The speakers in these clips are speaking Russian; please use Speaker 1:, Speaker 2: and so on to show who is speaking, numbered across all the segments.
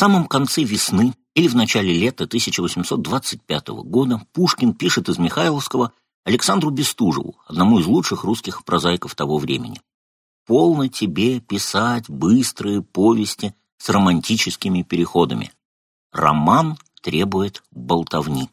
Speaker 1: самом конце весны или в начале лета 1825 года Пушкин пишет из Михайловского Александру Бестужеву, одному из лучших русских прозаиков того времени. «Полно тебе писать быстрые повести с романтическими переходами. Роман требует болтовни».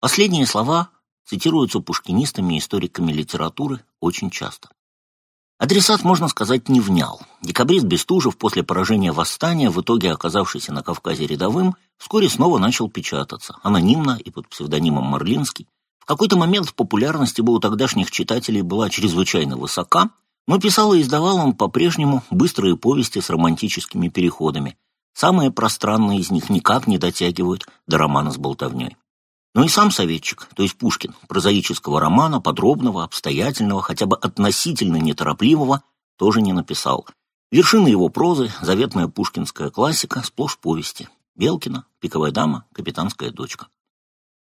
Speaker 1: Последние слова цитируются пушкинистами и историками литературы очень часто. Адресат, можно сказать, не внял. Декабрист Бестужев после поражения восстания, в итоге оказавшийся на Кавказе рядовым, вскоре снова начал печататься, анонимно и под псевдонимом Марлинский. В какой-то момент популярность его у тогдашних читателей была чрезвычайно высока, но писал и издавал он по-прежнему быстрые повести с романтическими переходами. Самые пространные из них никак не дотягивают до романа с болтовней. Но и сам советчик, то есть Пушкин, прозаического романа, подробного, обстоятельного, хотя бы относительно неторопливого, тоже не написал. Вершина его прозы — заветная пушкинская классика, сплошь повести. Белкина, «Пиковая дама», «Капитанская дочка».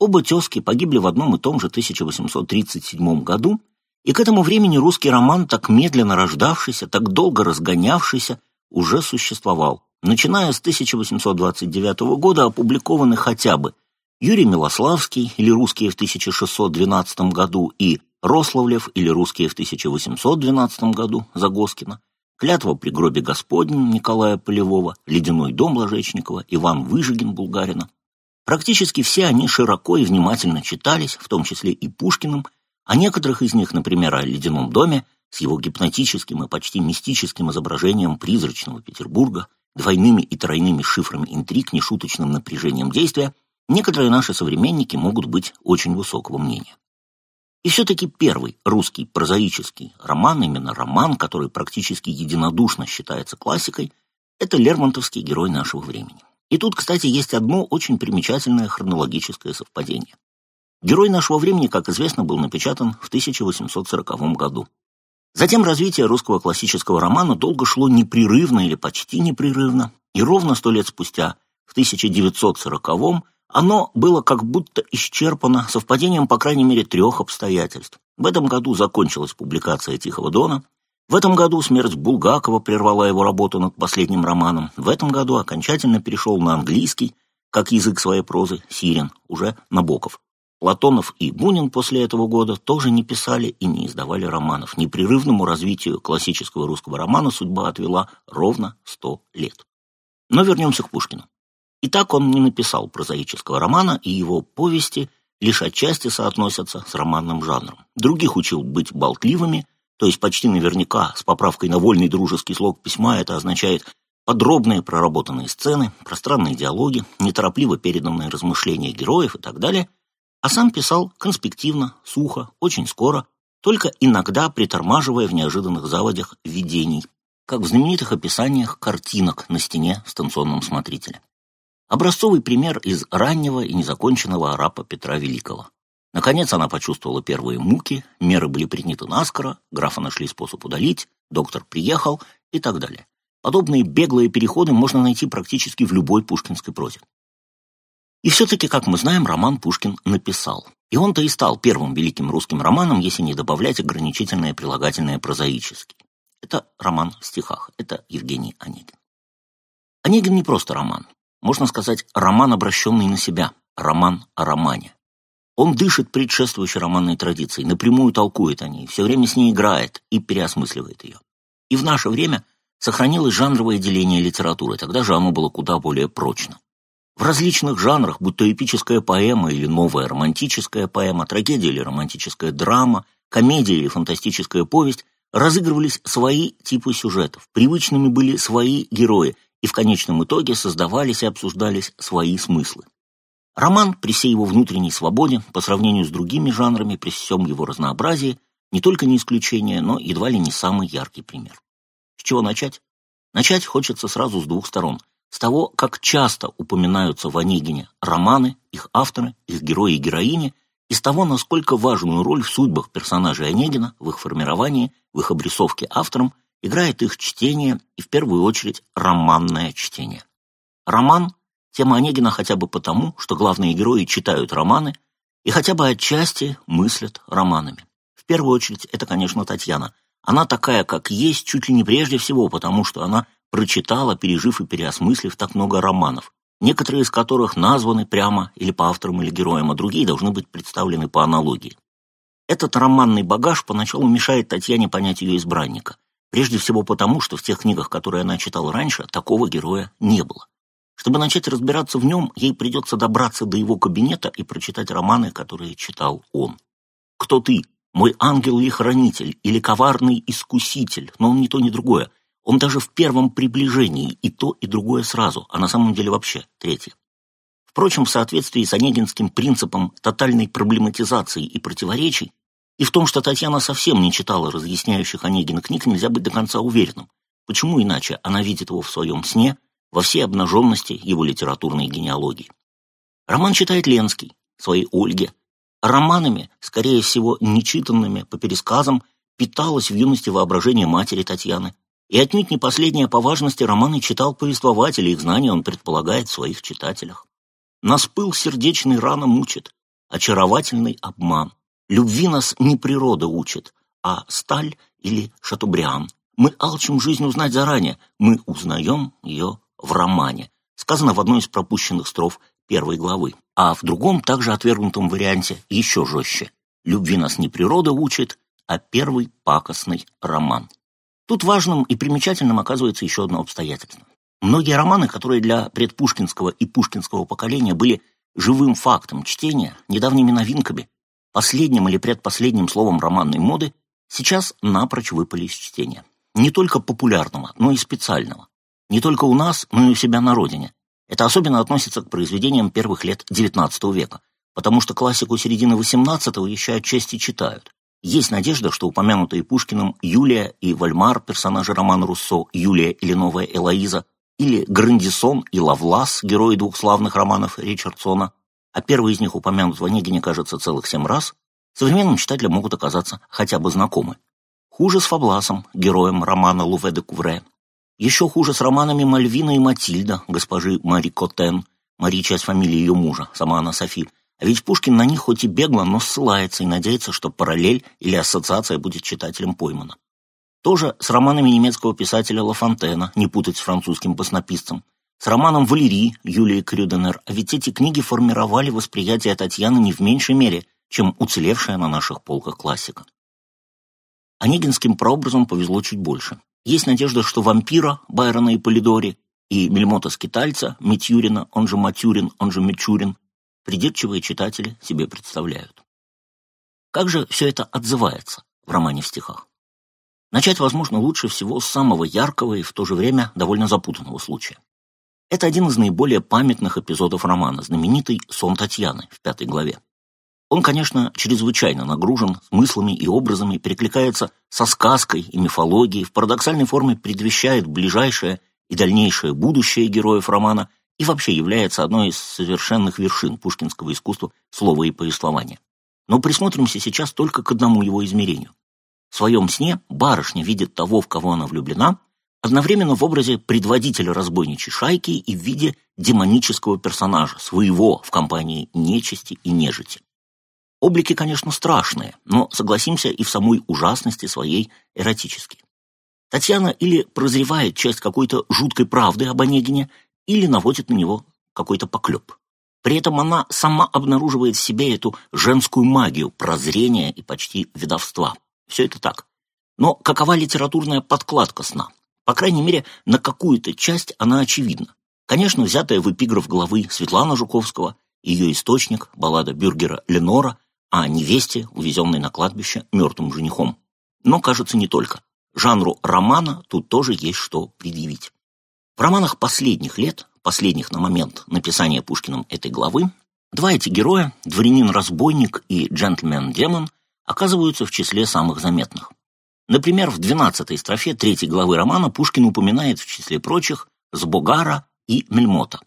Speaker 1: Оба тезки погибли в одном и том же 1837 году, и к этому времени русский роман, так медленно рождавшийся, так долго разгонявшийся, уже существовал. Начиная с 1829 года опубликованы хотя бы Юрий Милославский или «Русские в 1612 году» и Рославлев или «Русские в 1812 году» Загоскина, «Клятва при гробе Господнем» Николая Полевого, «Ледяной дом» Ложечникова, Иван Выжигин Булгарина. Практически все они широко и внимательно читались, в том числе и Пушкиным, а некоторых из них, например, о «Ледяном доме», с его гипнотическим и почти мистическим изображением призрачного Петербурга, двойными и тройными шифрами интриг, нешуточным напряжением действия – Некоторые наши современники могут быть очень высокого мнения. И все-таки первый русский прозаический роман, именно роман, который практически единодушно считается классикой, это Лермонтовский герой нашего времени. И тут, кстати, есть одно очень примечательное хронологическое совпадение. Герой нашего времени, как известно, был напечатан в 1840 году. Затем развитие русского классического романа долго шло непрерывно или почти непрерывно, и ровно сто лет спустя, в 1940 оно было как будто исчерпано совпадением, по крайней мере, трех обстоятельств. В этом году закончилась публикация «Тихого дона», в этом году смерть Булгакова прервала его работу над последним романом, в этом году окончательно перешел на английский, как язык своей прозы, Сирин, уже Набоков. Платонов и Бунин после этого года тоже не писали и не издавали романов. Непрерывному развитию классического русского романа судьба отвела ровно сто лет. Но вернемся к Пушкину. И так он не написал прозаического романа, и его повести лишь отчасти соотносятся с романным жанром. Других учил быть болтливыми, то есть почти наверняка с поправкой на вольный дружеский слог письма это означает подробные проработанные сцены, пространные диалоги, неторопливо переданные размышления героев и так далее, а сам писал конспективно, сухо, очень скоро, только иногда притормаживая в неожиданных заводях видений, как в знаменитых описаниях картинок на стене станционном смотрителе. Образцовый пример из раннего и незаконченного арапа Петра Великого. Наконец она почувствовала первые муки, меры были приняты наскоро, графа нашли способ удалить, доктор приехал и так далее. Подобные беглые переходы можно найти практически в любой пушкинской прозе. И все-таки, как мы знаем, роман Пушкин написал. И он-то и стал первым великим русским романом, если не добавлять ограничительное прилагательное прозаически. Это роман в стихах, это Евгений Онегин. Онегин не просто роман, можно сказать, роман, обращенный на себя, роман о романе. Он дышит предшествующей романной традицией, напрямую толкует о ней, все время с ней играет и переосмысливает ее. И в наше время сохранилось жанровое деление литературы, тогда же оно было куда более прочно. В различных жанрах, будь то эпическая поэма или новая романтическая поэма, трагедия или романтическая драма, комедия или фантастическая повесть, разыгрывались свои типы сюжетов, привычными были свои герои, и в конечном итоге создавались и обсуждались свои смыслы. Роман, при всей его внутренней свободе, по сравнению с другими жанрами, при всем его разнообразии, не только не исключение, но едва ли не самый яркий пример. С чего начать? Начать хочется сразу с двух сторон. С того, как часто упоминаются в Онегине романы, их авторы, их герои и героини, и с того, насколько важную роль в судьбах персонажей Онегина, в их формировании, в их обрисовке автором – играет их чтение и в первую очередь романное чтение. Роман – тема Онегина хотя бы потому, что главные герои читают романы и хотя бы отчасти мыслят романами. В первую очередь это, конечно, Татьяна. Она такая, как есть, чуть ли не прежде всего, потому что она прочитала, пережив и переосмыслив так много романов, некоторые из которых названы прямо или по авторам, или героям, а другие должны быть представлены по аналогии. Этот романный багаж поначалу мешает Татьяне понять ее избранника. Прежде всего потому, что в тех книгах, которые она читала раньше, такого героя не было. Чтобы начать разбираться в нем, ей придется добраться до его кабинета и прочитать романы, которые читал он. «Кто ты? Мой ангел или хранитель? Или коварный искуситель?» Но он ни то, ни другое. Он даже в первом приближении и то, и другое сразу, а на самом деле вообще третье. Впрочем, в соответствии с онегинским принципом тотальной проблематизации и противоречий, и в том, что Татьяна совсем не читала разъясняющих Онегина книг, нельзя быть до конца уверенным. Почему иначе она видит его в своем сне, во всей обнаженности его литературной генеалогии? Роман читает Ленский, своей Ольге. Романами, скорее всего, нечитанными по пересказам, питалось в юности воображение матери Татьяны. И отнюдь не последнее по важности романы читал повествователь, их знания он предполагает в своих читателях. Нас пыл сердечный рано мучит, очаровательный обман. Любви нас не природа учит, а сталь или шатубриан. Мы алчим жизнь узнать заранее, мы узнаем ее в романе. Сказано в одной из пропущенных строф первой главы. А в другом, также отвергнутом варианте, еще жестче. Любви нас не природа учит, а первый пакостный роман. Тут важным и примечательным оказывается еще одно обстоятельство. Многие романы, которые для предпушкинского и пушкинского поколения были живым фактом чтения, недавними новинками, последним или предпоследним словом романной моды, сейчас напрочь выпали из чтения. Не только популярного, но и специального. Не только у нас, но и у себя на родине. Это особенно относится к произведениям первых лет XIX века, потому что классику середины XVIII еще отчасти читают. Есть надежда, что упомянутые Пушкиным Юлия и Вальмар, персонажи романа Руссо, Юлия или новая Элоиза, или Грандисон и Лавлас, герои двух славных романов Ричардсона, а первый из них упомянут в Онегине, кажется, целых семь раз, современным читателям могут оказаться хотя бы знакомы. Хуже с Фабласом, героем романа Луве де Кувре. Еще хуже с романами Мальвина и Матильда, госпожи Мари Котен, Мари часть фамилии ее мужа, сама она Софи. А ведь Пушкин на них хоть и бегло, но ссылается и надеется, что параллель или ассоциация будет читателем поймана. Тоже с романами немецкого писателя Ла Фонтена, не путать с французским баснописцем, с романом «Валерий» Юлии Крюденер, а ведь эти книги формировали восприятие Татьяны не в меньшей мере, чем уцелевшая на наших полках классика. Онегинским прообразом повезло чуть больше. Есть надежда, что «Вампира» Байрона и Полидори и «Мельмота-скитальца» Митюрина, он же Матюрин, он же Мичурин, придирчивые читатели себе представляют. Как же все это отзывается в романе в стихах? Начать, возможно, лучше всего с самого яркого и в то же время довольно запутанного случая. Это один из наиболее памятных эпизодов романа, знаменитый «Сон Татьяны» в пятой главе. Он, конечно, чрезвычайно нагружен смыслами и образами, перекликается со сказкой и мифологией, в парадоксальной форме предвещает ближайшее и дальнейшее будущее героев романа и вообще является одной из совершенных вершин пушкинского искусства слова и повествования. Но присмотримся сейчас только к одному его измерению в своем сне барышня видит того, в кого она влюблена, одновременно в образе предводителя разбойничьей шайки и в виде демонического персонажа, своего в компании нечисти и нежити. Облики, конечно, страшные, но, согласимся, и в самой ужасности своей эротические. Татьяна или прозревает часть какой-то жуткой правды об Онегине, или наводит на него какой-то поклеп. При этом она сама обнаруживает в себе эту женскую магию прозрения и почти ведовства. Все это так. Но какова литературная подкладка сна? По крайней мере, на какую-то часть она очевидна. Конечно, взятая в эпиграф главы Светлана Жуковского, ее источник, баллада бюргера Ленора, о невесте, увезенной на кладбище мертвым женихом. Но, кажется, не только. Жанру романа тут тоже есть что предъявить. В романах последних лет, последних на момент написания Пушкиным этой главы, два эти героя, дворянин-разбойник и джентльмен-демон, оказываются в числе самых заметных. Например, в 12-й строфе третьей главы романа Пушкин упоминает в числе прочих Сбогара и Мельмота.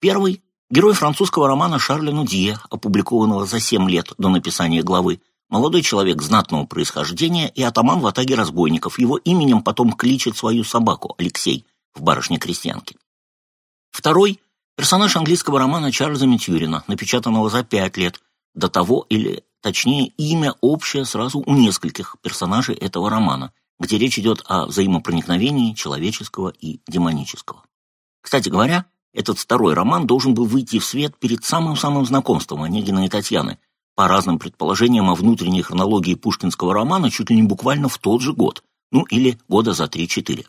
Speaker 1: Первый – герой французского романа Шарля Нудье, опубликованного за 7 лет до написания главы, молодой человек знатного происхождения и атаман в атаге разбойников. Его именем потом кличет свою собаку Алексей в «Барышне-крестьянке». Второй – персонаж английского романа Чарльза Митюрина, напечатанного за 5 лет до того или Точнее, имя общее сразу у нескольких персонажей этого романа. где речь идет о взаимопроникновении человеческого и демонического. Кстати говоря, этот второй роман должен был выйти в свет перед самым-самым знакомством Онегина и Татьяны, по разным предположениям о внутренней хронологии пушкинского романа чуть ли не буквально в тот же год, ну или года за 3-4.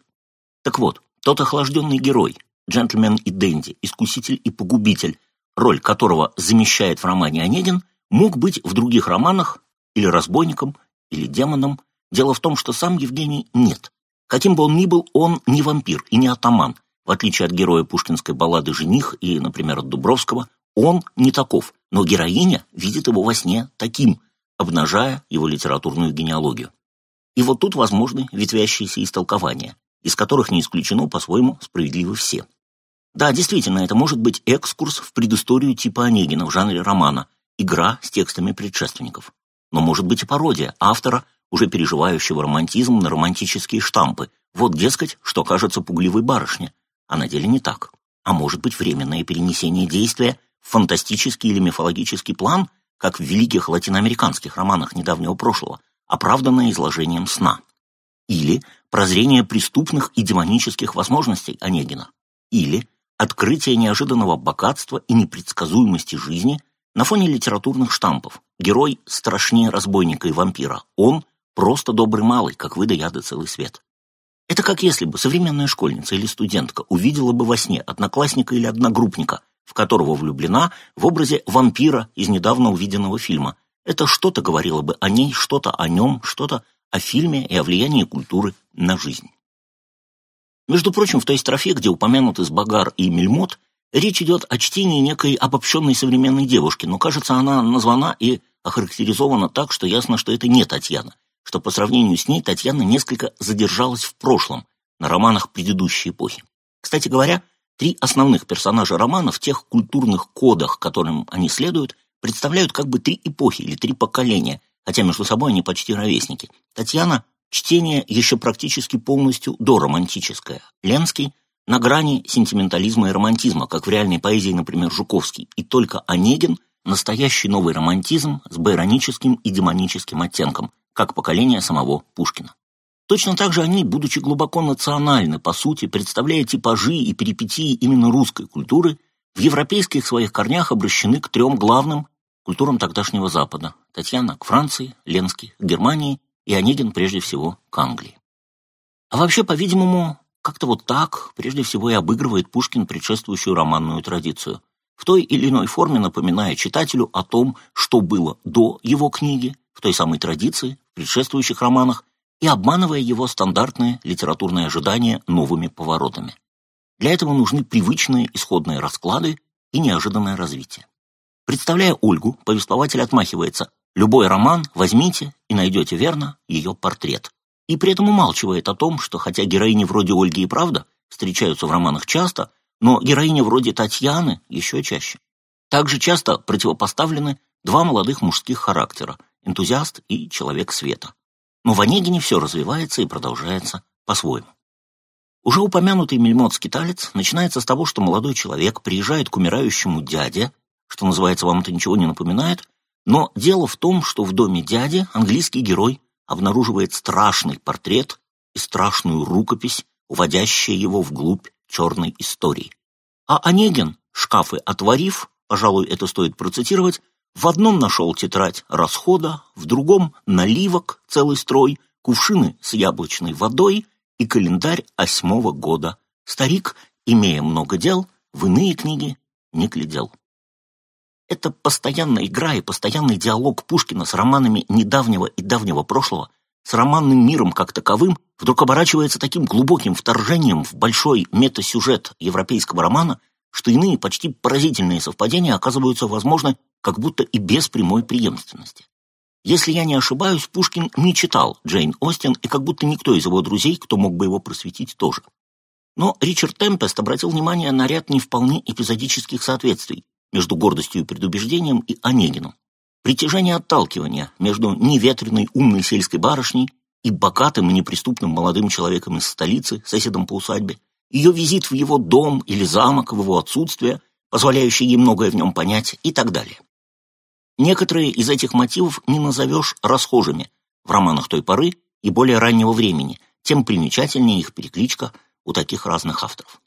Speaker 1: Так вот, тот охлажденный герой, джентльмен и денди, искуситель и погубитель, роль которого замещает в романе Онегин, мог быть в других романах или разбойником, или демоном. Дело в том, что сам Евгений нет. Каким бы он ни был, он не вампир и не атаман. В отличие от героя пушкинской баллады «Жених» и, например, от Дубровского, он не таков, но героиня видит его во сне таким, обнажая его литературную генеалогию. И вот тут возможны ветвящиеся истолкования, из которых не исключено по-своему справедливы все. Да, действительно, это может быть экскурс в предысторию типа Онегина в жанре романа, игра с текстами предшественников. Но может быть и пародия автора, уже переживающего романтизм на романтические штампы. Вот, дескать, что кажется пугливой барышне, а на деле не так. А может быть временное перенесение действия в фантастический или мифологический план, как в великих латиноамериканских романах недавнего прошлого, оправданное изложением сна. Или прозрение преступных и демонических возможностей Онегина. Или открытие неожиданного богатства и непредсказуемости жизни на фоне литературных штампов. Герой страшнее разбойника и вампира. Он просто добрый малый, как вы да яды целый свет. Это как если бы современная школьница или студентка увидела бы во сне одноклассника или одногруппника, в которого влюблена в образе вампира из недавно увиденного фильма. Это что-то говорило бы о ней, что-то о нем, что-то о фильме и о влиянии культуры на жизнь. Между прочим, в той строфе, где упомянуты Сбагар и Мельмот, речь идет о чтении некой обобщенной современной девушки, но, кажется, она названа и охарактеризована так, что ясно, что это не Татьяна, что по сравнению с ней Татьяна несколько задержалась в прошлом, на романах предыдущей эпохи. Кстати говоря, три основных персонажа романа в тех культурных кодах, которым они следуют, представляют как бы три эпохи или три поколения, хотя между собой они почти ровесники. Татьяна Чтение еще практически полностью доромантическое. Ленский на грани сентиментализма и романтизма, как в реальной поэзии, например, Жуковский, и только Онегин – настоящий новый романтизм с байроническим и демоническим оттенком, как поколение самого Пушкина. Точно так же они, будучи глубоко национальны, по сути, представляя типажи и перипетии именно русской культуры, в европейских своих корнях обращены к трем главным культурам тогдашнего Запада. Татьяна к Франции, Ленский к Германии и Онегин прежде всего к Англии. А вообще, по-видимому, как-то вот так прежде всего и обыгрывает Пушкин предшествующую романную традицию, в той или иной форме напоминая читателю о том, что было до его книги, в той самой традиции, в предшествующих романах, и обманывая его стандартные литературные ожидания новыми поворотами. Для этого нужны привычные исходные расклады и неожиданное развитие. Представляя Ольгу, повествователь отмахивается Любой роман возьмите и найдете верно ее портрет. И при этом умалчивает о том, что хотя героини вроде Ольги и Правда встречаются в романах часто, но героини вроде Татьяны еще чаще. Также часто противопоставлены два молодых мужских характера – энтузиаст и человек света. Но в Онегине все развивается и продолжается по-своему. Уже упомянутый мельмот-скиталец начинается с того, что молодой человек приезжает к умирающему дяде, что называется, вам это ничего не напоминает, но дело в том, что в доме дяди английский герой обнаруживает страшный портрет и страшную рукопись, уводящая его вглубь черной истории. А Онегин, шкафы отворив, пожалуй, это стоит процитировать, в одном нашел тетрадь расхода, в другом — наливок, целый строй, кувшины с яблочной водой и календарь восьмого года. Старик, имея много дел, в иные книги не глядел. Это постоянная игра и постоянный диалог Пушкина с романами недавнего и давнего прошлого, с романным миром как таковым, вдруг оборачивается таким глубоким вторжением в большой метасюжет европейского романа, что иные почти поразительные совпадения оказываются возможны как будто и без прямой преемственности. Если я не ошибаюсь, Пушкин не читал Джейн Остин, и как будто никто из его друзей, кто мог бы его просветить, тоже. Но Ричард Темпест обратил внимание на ряд не вполне эпизодических соответствий, между гордостью и предубеждением и Онегином. Притяжение отталкивания между неветреной умной сельской барышней и богатым и неприступным молодым человеком из столицы, соседом по усадьбе, ее визит в его дом или замок в его отсутствие, позволяющий ей многое в нем понять и так далее. Некоторые из этих мотивов не назовешь расхожими. В романах той поры и более раннего времени, тем примечательнее их перекличка у таких разных авторов.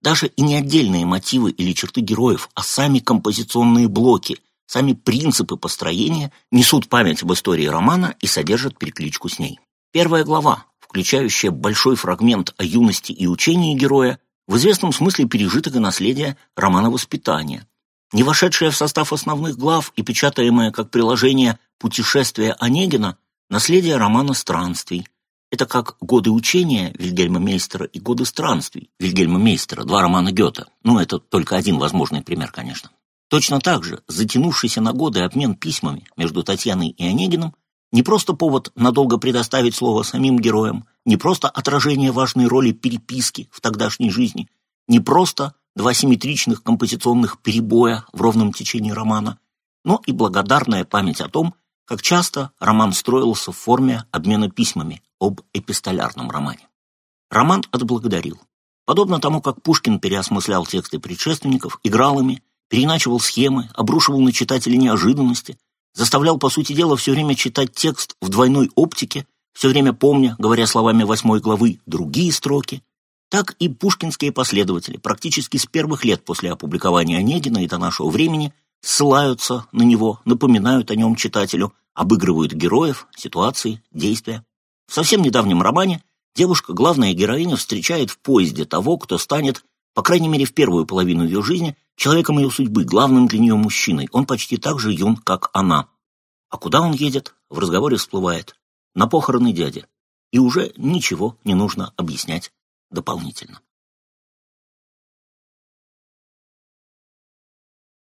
Speaker 1: Даже и не отдельные мотивы или черты героев, а сами композиционные блоки, сами принципы построения несут память об истории романа и содержат перекличку с ней. Первая глава, включающая большой фрагмент о юности и учении героя, в известном смысле пережиток и наследие романа «Воспитание». Не вошедшая в состав основных глав и печатаемая как приложение «Путешествие Онегина» наследие романа «Странствий», это как «Годы учения» Вильгельма Мейстера и «Годы странствий» Вильгельма Мейстера, два романа Гёте. Ну, это только один возможный пример, конечно. Точно так же затянувшийся на годы обмен письмами между Татьяной и Онегиным не просто повод надолго предоставить слово самим героям, не просто отражение важной роли переписки в тогдашней жизни, не просто два симметричных композиционных перебоя в ровном течении романа, но и благодарная память о том, как часто роман строился в форме обмена письмами об эпистолярном романе. Роман отблагодарил. Подобно тому, как Пушкин переосмыслял тексты предшественников, играл ими, переначивал схемы, обрушивал на читателя неожиданности, заставлял, по сути дела, все время читать текст в двойной оптике, все время помня, говоря словами восьмой главы, другие строки, так и пушкинские последователи практически с первых лет после опубликования Онегина и до нашего времени – ссылаются на него, напоминают о нем читателю, обыгрывают героев, ситуации, действия. В совсем недавнем романе девушка, главная героиня, встречает в поезде того, кто станет, по крайней мере в первую половину ее жизни, человеком ее судьбы, главным для нее мужчиной. Он почти так же юн, как она. А куда он едет, в разговоре всплывает. На похороны дяди. И уже ничего не нужно объяснять дополнительно.